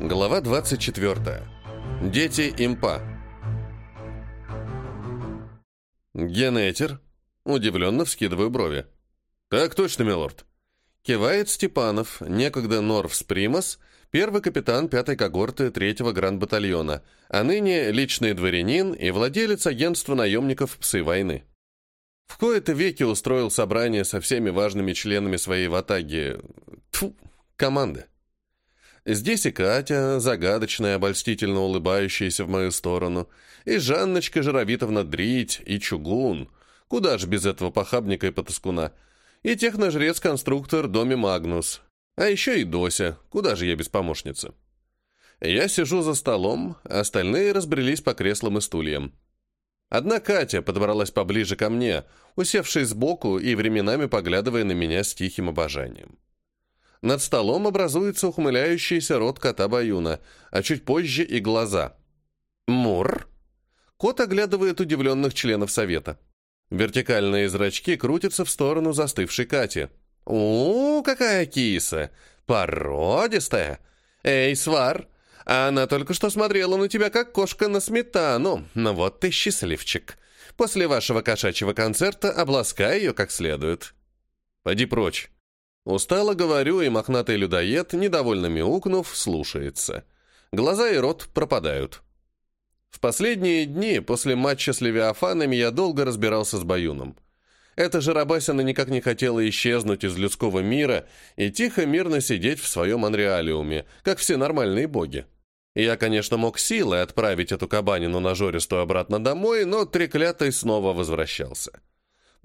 Глава 24. Дети импа. Генетер. Удивленно вскидываю брови. «Так точно, милорд». Кивает Степанов, некогда Норвс Примас, первый капитан пятой когорты третьего гранд-батальона, а ныне личный дворянин и владелец агентства наемников «Псы войны». В кои-то веки устроил собрание со всеми важными членами своей ватаги... Тьфу, команды. Здесь и Катя, загадочная, обольстительно улыбающаяся в мою сторону, и Жанночка Жировитовна Дрить, и Чугун. Куда ж без этого похабника и потаскуна? И техножрец-конструктор Доми Магнус. А еще и Дося. Куда же я без помощницы? Я сижу за столом, остальные разбрелись по креслам и стульям. Одна Катя подобралась поближе ко мне, усевшись сбоку и временами поглядывая на меня с тихим обожанием. Над столом образуется ухмыляющийся рот кота Баюна, а чуть позже и глаза. «Мур?» Кот оглядывает удивленных членов совета. Вертикальные зрачки крутятся в сторону застывшей Кати. «У, какая киса! Породистая! Эй, свар! Она только что смотрела на тебя, как кошка на сметану. Ну вот ты счастливчик. После вашего кошачьего концерта обласкай ее как следует». «Поди прочь!» Устало говорю, и мохнатый людоед, недовольно мяукнув, слушается. Глаза и рот пропадают. В последние дни, после матча с Левиафанами, я долго разбирался с Баюном. Эта жарабасина никак не хотела исчезнуть из людского мира и тихо, мирно сидеть в своем анреалиуме, как все нормальные боги. Я, конечно, мог силой отправить эту кабанину нажористую обратно домой, но треклятый снова возвращался.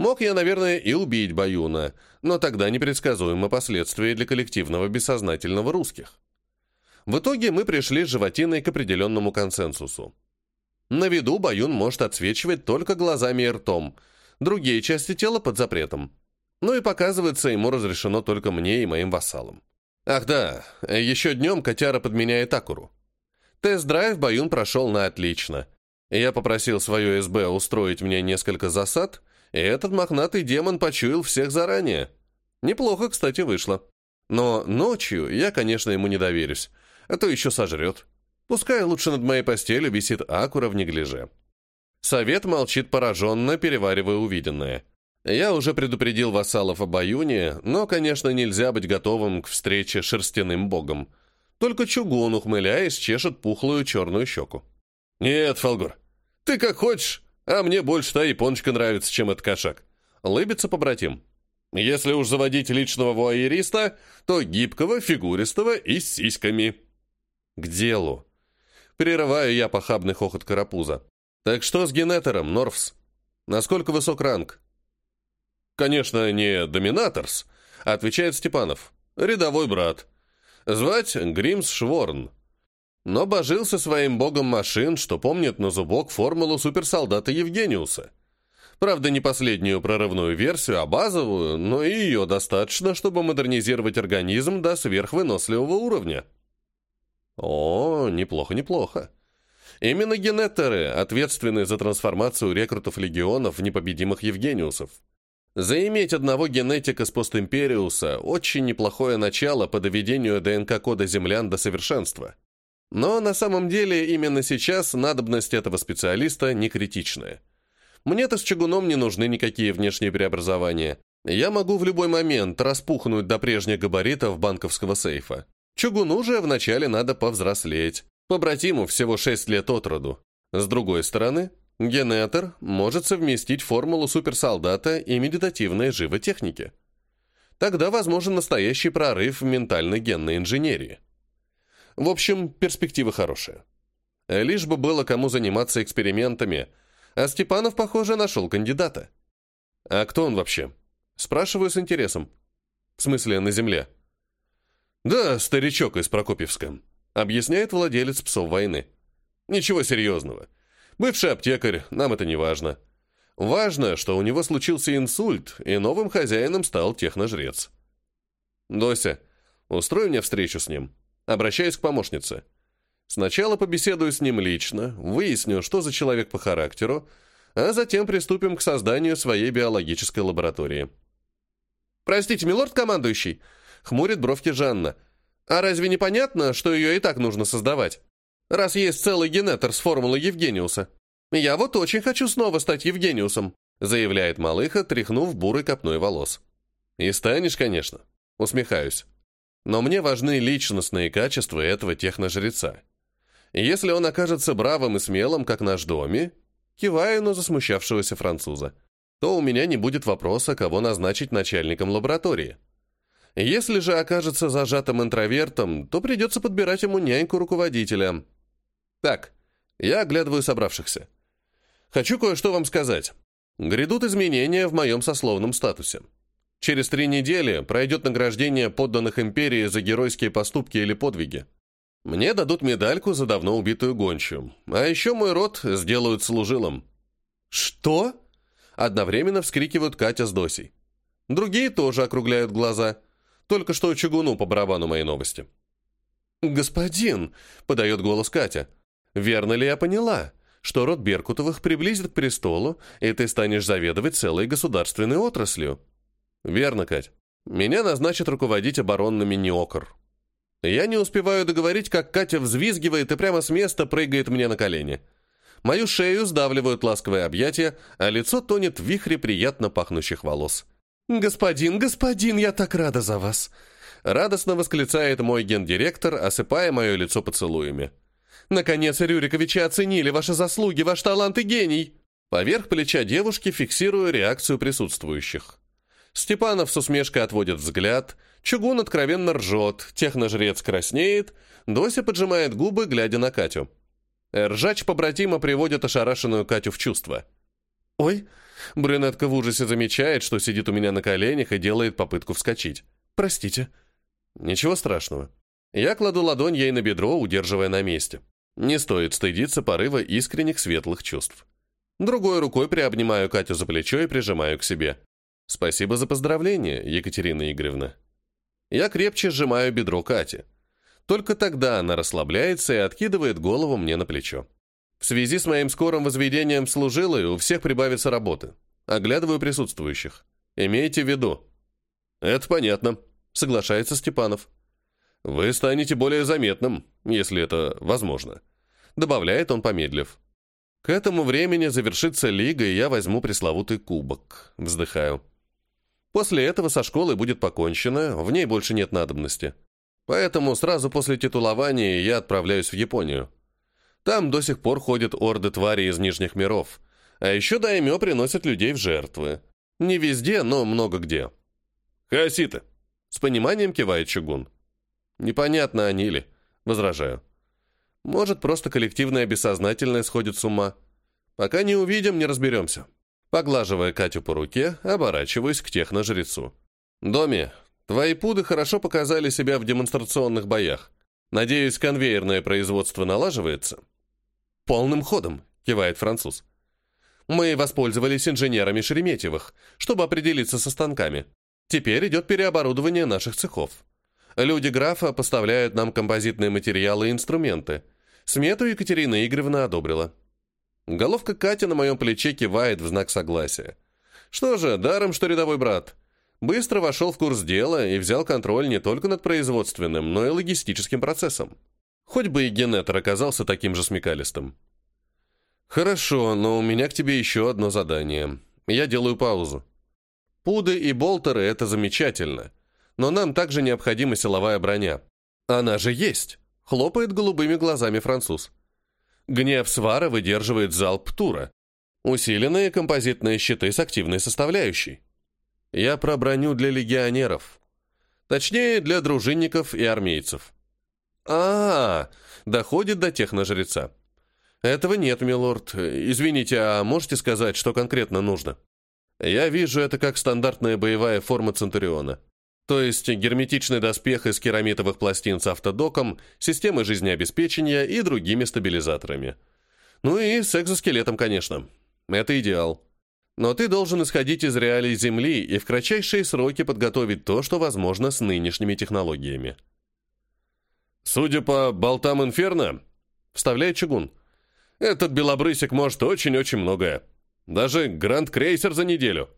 Мог я, наверное, и убить Баюна, но тогда непредсказуемы последствия для коллективного бессознательного русских. В итоге мы пришли с животиной к определенному консенсусу. На виду Баюн может отсвечивать только глазами и ртом, другие части тела под запретом. Ну и показывается ему разрешено только мне и моим вассалам. Ах да, еще днем котяра подменяет Акуру. Тест-драйв Баюн прошел на отлично. Я попросил свое СБ устроить мне несколько засад, и этот мохнатый демон почуял всех заранее. Неплохо, кстати, вышло. Но ночью я, конечно, ему не доверюсь, а то еще сожрет. Пускай лучше над моей постелью висит акура в неглиже. Совет молчит пораженно, переваривая увиденное. Я уже предупредил вассалов об Аюне, но, конечно, нельзя быть готовым к встрече с шерстяным богом. Только чугун, ухмыляясь, чешет пухлую черную щеку. «Нет, Фолгор, ты как хочешь, а мне больше та япончика нравится, чем этот кошак. Лыбится побратим. Если уж заводить личного вуайериста, то гибкого, фигуристого и с сиськами. К делу. Прерываю я похабный хохот карапуза. Так что с генетором, Норфс? Насколько высок ранг? Конечно, не доминаторс, отвечает Степанов. Рядовой брат. Звать Гримс Шворн. Но божился своим богом машин, что помнит на зубок формулу суперсолдата Евгениуса. Правда, не последнюю прорывную версию, а базовую, но и ее достаточно, чтобы модернизировать организм до сверхвыносливого уровня. О, неплохо-неплохо. Именно генеторы ответственны за трансформацию рекрутов легионов в непобедимых Евгениусов. Заиметь одного генетика с постимпериуса – очень неплохое начало по доведению ДНК-кода землян до совершенства. Но на самом деле именно сейчас надобность этого специалиста не критичная. Мне-то с чугуном не нужны никакие внешние преобразования. Я могу в любой момент распухнуть до прежних габаритов банковского сейфа. Чугуну же вначале надо повзрослеть. Побратиму всего 6 лет от роду. С другой стороны, генетер может совместить формулу суперсолдата и медитативной животехники. Тогда возможен настоящий прорыв в ментальной генной инженерии. В общем, перспективы хорошие. Лишь бы было кому заниматься экспериментами, а Степанов, похоже, нашел кандидата. А кто он вообще? Спрашиваю с интересом. В смысле, на земле? Да, старичок из Прокопьевска, объясняет владелец псов войны. Ничего серьезного. Бывший аптекарь, нам это не важно. Важно, что у него случился инсульт, и новым хозяином стал техножрец. Дося, устрой мне встречу с ним. Обращаюсь к помощнице. Сначала побеседую с ним лично, выясню, что за человек по характеру, а затем приступим к созданию своей биологической лаборатории. «Простите, милорд командующий», — хмурит бровки Жанна. А разве не понятно, что ее и так нужно создавать? Раз есть целый генетор с формулой Евгениуса. Я вот очень хочу снова стать Евгениусом, заявляет малыха, тряхнув бурой копной волос. И станешь, конечно. Усмехаюсь. Но мне важны личностные качества этого техножреца. Если он окажется бравым и смелым, как наш доме, киваю на засмущавшегося француза, то у меня не будет вопроса, кого назначить начальником лаборатории. Если же окажется зажатым интровертом, то придется подбирать ему няньку руководителя. Так, я оглядываю собравшихся. Хочу кое-что вам сказать. Грядут изменения в моем сословном статусе. Через три недели пройдет награждение подданных империи за геройские поступки или подвиги. Мне дадут медальку за давно убитую гончую. А еще мой род сделают служилом. «Что?» Одновременно вскрикивают Катя с Досей. Другие тоже округляют глаза. Только что чугуну по барабану моей новости. «Господин!» — подает голос Катя. «Верно ли я поняла, что род Беркутовых приблизит к престолу, и ты станешь заведовать целой государственной отраслью?» «Верно, Кать. Меня назначат руководить оборонными Неокр». Я не успеваю договорить, как Катя взвизгивает и прямо с места прыгает мне на колени. Мою шею сдавливают ласковые объятия, а лицо тонет в вихре приятно пахнущих волос. «Господин, господин, я так рада за вас!» Радостно восклицает мой гендиректор, осыпая мое лицо поцелуями. «Наконец, Рюриковичи оценили ваши заслуги, ваш талант и гений!» Поверх плеча девушки фиксирую реакцию присутствующих. Степанов с усмешкой отводит взгляд, Чугун откровенно ржет, техножрец краснеет, Дося поджимает губы, глядя на Катю. Ржач побратима приводит ошарашенную Катю в чувство. «Ой!» Брюнетка в ужасе замечает, что сидит у меня на коленях и делает попытку вскочить. «Простите». «Ничего страшного». Я кладу ладонь ей на бедро, удерживая на месте. Не стоит стыдиться порыва искренних светлых чувств. Другой рукой приобнимаю Катю за плечо и прижимаю к себе. «Спасибо за поздравление, Екатерина Игоревна». Я крепче сжимаю бедро Кати. Только тогда она расслабляется и откидывает голову мне на плечо. В связи с моим скорым возведением служилой у всех прибавится работы. Оглядываю присутствующих. Имейте в виду. Это понятно, соглашается Степанов. Вы станете более заметным, если это возможно. Добавляет он, помедлив. К этому времени завершится лига, и я возьму пресловутый кубок. Вздыхаю. После этого со школой будет покончено, в ней больше нет надобности. Поэтому сразу после титулования я отправляюсь в Японию. Там до сих пор ходят орды тварей из Нижних миров. А еще даймё приносят людей в жертвы. Не везде, но много где. «Хаситы!» — с пониманием кивает Чугун. «Непонятно, они ли?» — возражаю. «Может, просто коллективное бессознательное сходит с ума. Пока не увидим, не разберемся». Поглаживая Катю по руке, оборачиваюсь к техножрецу. «Доми, твои пуды хорошо показали себя в демонстрационных боях. Надеюсь, конвейерное производство налаживается?» «Полным ходом», — кивает француз. «Мы воспользовались инженерами Шереметьевых, чтобы определиться со станками. Теперь идет переоборудование наших цехов. Люди графа поставляют нам композитные материалы и инструменты. Смету Екатерина Игоревна одобрила. Головка Кати на моем плече кивает в знак согласия. Что же, даром, что рядовой брат. Быстро вошел в курс дела и взял контроль не только над производственным, но и логистическим процессом. Хоть бы и генетор оказался таким же смекалистым. «Хорошо, но у меня к тебе еще одно задание. Я делаю паузу. Пуды и болтеры — это замечательно, но нам также необходима силовая броня. Она же есть!» — хлопает голубыми глазами француз. Гнев свара выдерживает залп тура. Усиленные композитные щиты с активной составляющей. Я про броню для легионеров. Точнее, для дружинников и армейцев. а, -а, -а доходит до техножреца. Этого нет, милорд. Извините, а можете сказать, что конкретно нужно? Я вижу это как стандартная боевая форма Центуриона. То есть герметичный доспех из керамитовых пластин с автодоком, системой жизнеобеспечения и другими стабилизаторами. Ну и с экзоскелетом, конечно. Это идеал. Но ты должен исходить из реалий Земли и в кратчайшие сроки подготовить то, что возможно с нынешними технологиями. «Судя по болтам Инферно», — вставляет Чугун, «этот белобрысик может очень-очень многое. Даже Гранд Крейсер за неделю».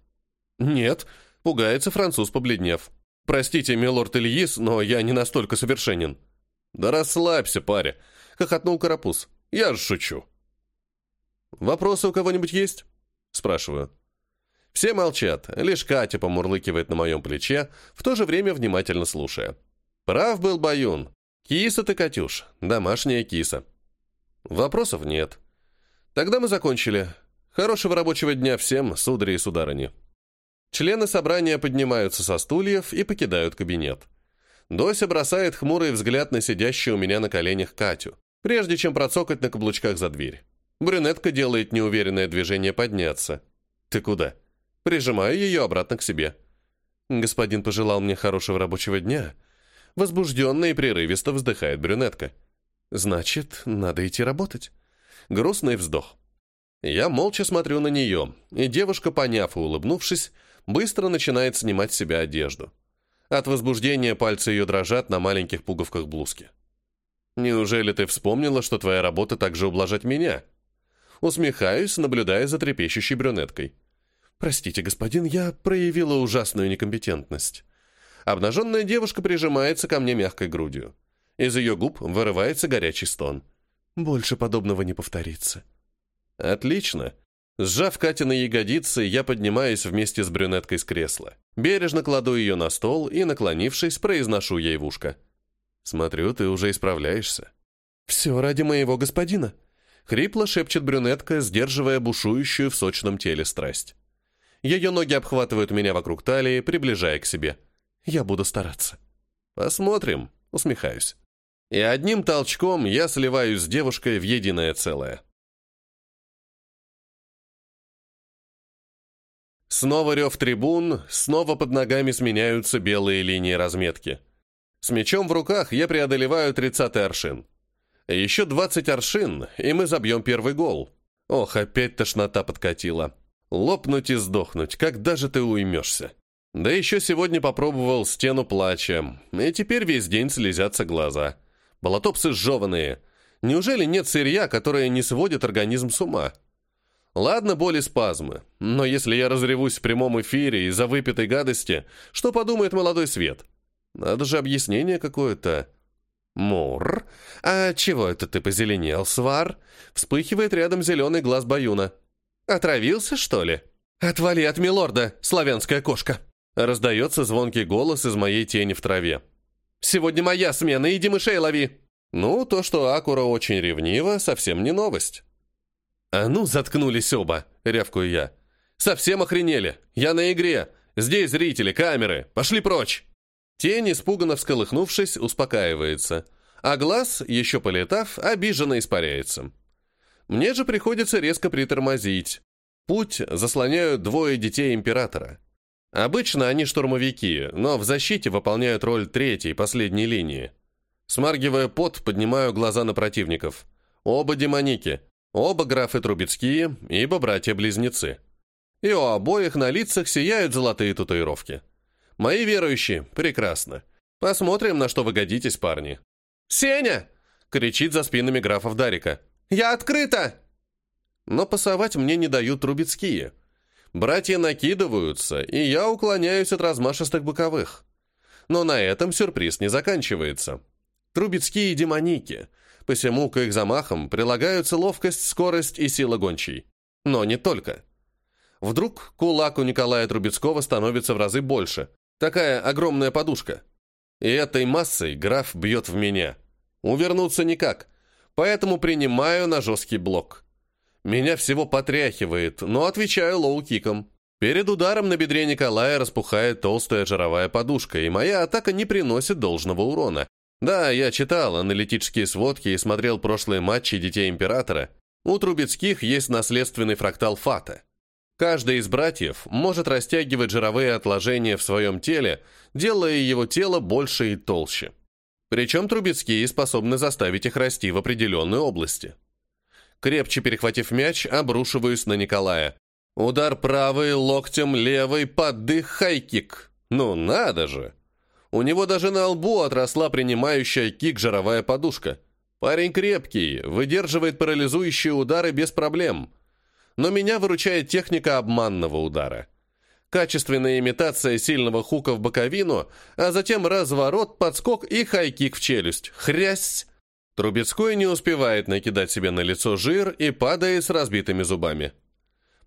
«Нет», — пугается француз, побледнев. «Простите, милорд Ильис, но я не настолько совершенен». «Да расслабься, паря», — хохотнул Карапуз. «Я же шучу». «Вопросы у кого-нибудь есть?» — спрашиваю. Все молчат, лишь Катя помурлыкивает на моем плече, в то же время внимательно слушая. Прав был Баюн. Киса ты, Катюш, домашняя киса. Вопросов нет. Тогда мы закончили. Хорошего рабочего дня всем, судари и сударыни. Члены собрания поднимаются со стульев и покидают кабинет. Дося бросает хмурый взгляд на сидящую у меня на коленях Катю, прежде чем процокать на каблучках за дверь. Брюнетка делает неуверенное движение подняться. «Ты куда?» Прижимаю ее обратно к себе. Господин пожелал мне хорошего рабочего дня. Возбужденно и прерывисто вздыхает брюнетка. Значит, надо идти работать. Грустный вздох. Я молча смотрю на нее, и девушка, поняв и улыбнувшись, быстро начинает снимать с себя одежду. От возбуждения пальцы ее дрожат на маленьких пуговках блузки. «Неужели ты вспомнила, что твоя работа также ублажать меня?» Усмехаюсь, наблюдая за трепещущей брюнеткой. «Простите, господин, я проявила ужасную некомпетентность». Обнаженная девушка прижимается ко мне мягкой грудью. Из ее губ вырывается горячий стон. «Больше подобного не повторится». «Отлично. Сжав Катя на ягодицы, я поднимаюсь вместе с брюнеткой с кресла. Бережно кладу ее на стол и, наклонившись, произношу ей в ушко. «Смотрю, ты уже исправляешься». «Все ради моего господина», — хрипло шепчет брюнетка, сдерживая бушующую в сочном теле страсть. Ее ноги обхватывают меня вокруг талии, приближая к себе. «Я буду стараться». «Посмотрим», — усмехаюсь. И одним толчком я сливаюсь с девушкой в единое целое. Снова рев трибун, снова под ногами сменяются белые линии разметки. С мечом в руках я преодолеваю 30 аршин. Еще 20 аршин, и мы забьем первый гол. Ох, опять тошнота подкатила. Лопнуть и сдохнуть, когда же ты уймешься? Да еще сегодня попробовал стену плача, и теперь весь день слезятся глаза. Болотопсы сжеванные. Неужели нет сырья, которое не сводит организм с ума? Ладно, боли спазмы, но если я разревусь в прямом эфире из-за выпитой гадости, что подумает молодой свет? Надо же объяснение какое-то. Мур, а чего это ты позеленел, свар? Вспыхивает рядом зеленый глаз Баюна. Отравился, что ли? Отвали от милорда, славянская кошка. Раздается звонкий голос из моей тени в траве. «Сегодня моя смена, иди мышей лови!» Ну, то, что Акура очень ревнива, совсем не новость. «А ну, заткнулись оба!» — рявкую я. «Совсем охренели! Я на игре! Здесь зрители, камеры! Пошли прочь!» Тень, испуганно всколыхнувшись, успокаивается, а глаз, еще полетав, обиженно испаряется. Мне же приходится резко притормозить. Путь заслоняют двое детей императора. Обычно они штурмовики, но в защите выполняют роль третьей, последней линии. Смаргивая пот, поднимаю глаза на противников. Оба демоники, Оба графы Трубецкие, ибо братья-близнецы. И у обоих на лицах сияют золотые татуировки. Мои верующие, прекрасно. Посмотрим, на что вы годитесь, парни. «Сеня!» — кричит за спинами графов Дарика. «Я открыта!» Но пасовать мне не дают Трубецкие. Братья накидываются, и я уклоняюсь от размашистых боковых. Но на этом сюрприз не заканчивается. Трубецкие демоники — посему к их замахам прилагаются ловкость, скорость и сила гончей. Но не только. Вдруг кулак у Николая Трубецкого становится в разы больше. Такая огромная подушка. И этой массой граф бьет в меня. Увернуться никак, поэтому принимаю на жесткий блок. Меня всего потряхивает, но отвечаю лоу-киком. Перед ударом на бедре Николая распухает толстая жировая подушка, и моя атака не приносит должного урона. Да, я читал аналитические сводки и смотрел прошлые матчи детей Императора. У Трубецких есть наследственный фрактал Фата. Каждый из братьев может растягивать жировые отложения в своем теле, делая его тело больше и толще. Причем Трубецкие способны заставить их расти в определенной области. Крепче перехватив мяч, обрушиваюсь на Николая. Удар правый, локтем левый, поддых, хайкик. Ну надо же! У него даже на лбу отросла принимающая кик жировая подушка. Парень крепкий, выдерживает парализующие удары без проблем. Но меня выручает техника обманного удара. Качественная имитация сильного хука в боковину, а затем разворот, подскок и хайкик в челюсть. Хрясь! Трубецкой не успевает накидать себе на лицо жир и падает с разбитыми зубами.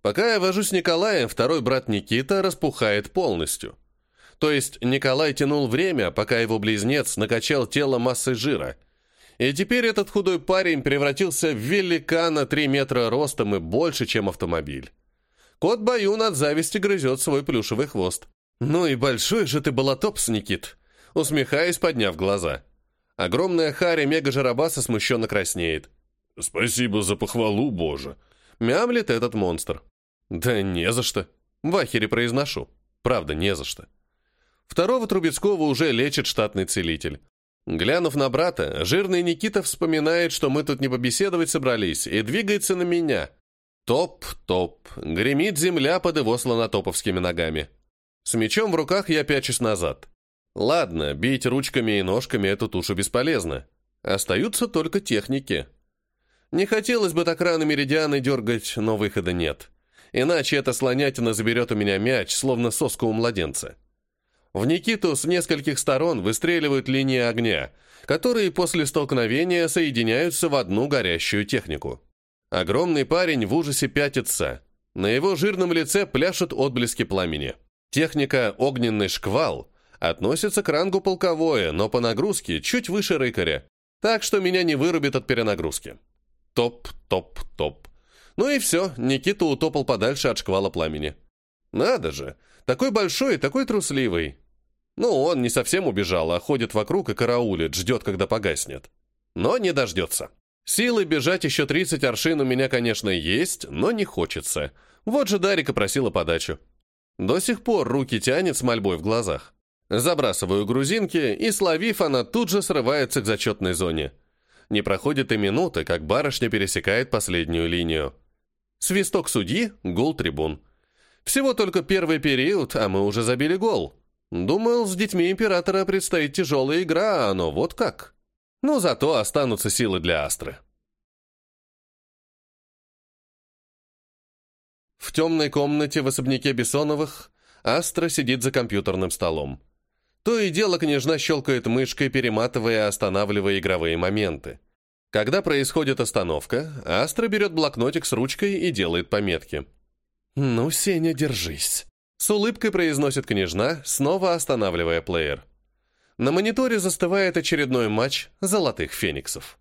Пока я вожусь с Николаем, второй брат Никита распухает полностью. То есть Николай тянул время, пока его близнец накачал тело массой жира. И теперь этот худой парень превратился в великана 3 метра ростом и больше, чем автомобиль. Кот Баюн от зависти грызет свой плюшевый хвост. «Ну и большой же ты болотопс, Никит!» Усмехаясь, подняв глаза. Огромная харя мега-жарабаса смущенно краснеет. «Спасибо за похвалу, Боже!» Мямлит этот монстр. «Да не за что!» В ахере произношу. Правда, не за что. Второго Трубецкого уже лечит штатный целитель. Глянув на брата, жирный Никита вспоминает, что мы тут не побеседовать собрались, и двигается на меня. Топ-топ. Гремит земля под его слонотоповскими ногами. С мечом в руках я пячусь назад. Ладно, бить ручками и ножками эту тушу бесполезно. Остаются только техники. Не хотелось бы так рано меридианы дергать, но выхода нет. Иначе эта слонятина заберет у меня мяч, словно соску у младенца. В Никиту с нескольких сторон выстреливают линии огня, которые после столкновения соединяются в одну горящую технику. Огромный парень в ужасе пятится. На его жирном лице пляшут отблески пламени. Техника «Огненный шквал» относится к рангу полковое, но по нагрузке чуть выше рыкаря, так что меня не вырубит от перенагрузки. Топ, топ, топ. Ну и все, Никита утопал подальше от шквала пламени. Надо же, такой большой и такой трусливый. Ну, он не совсем убежал, а ходит вокруг и караулит, ждет, когда погаснет. Но не дождется. Силы бежать еще 30 аршин у меня, конечно, есть, но не хочется. Вот же Дарика просила подачу. До сих пор руки тянет с мольбой в глазах. Забрасываю грузинки, и, словив, она тут же срывается к зачетной зоне. Не проходит и минуты, как барышня пересекает последнюю линию. Свисток судьи, гол трибун. Всего только первый период, а мы уже забили гол. Думал, с детьми императора предстоит тяжелая игра, оно вот как. Но зато останутся силы для Астры. В темной комнате в особняке Бессоновых Астра сидит за компьютерным столом. То и дело княжна щелкает мышкой, перематывая и останавливая игровые моменты. Когда происходит остановка, Астра берет блокнотик с ручкой и делает пометки. «Ну, Сеня, держись!» С улыбкой произносит княжна, снова останавливая плеер. На мониторе застывает очередной матч «Золотых фениксов».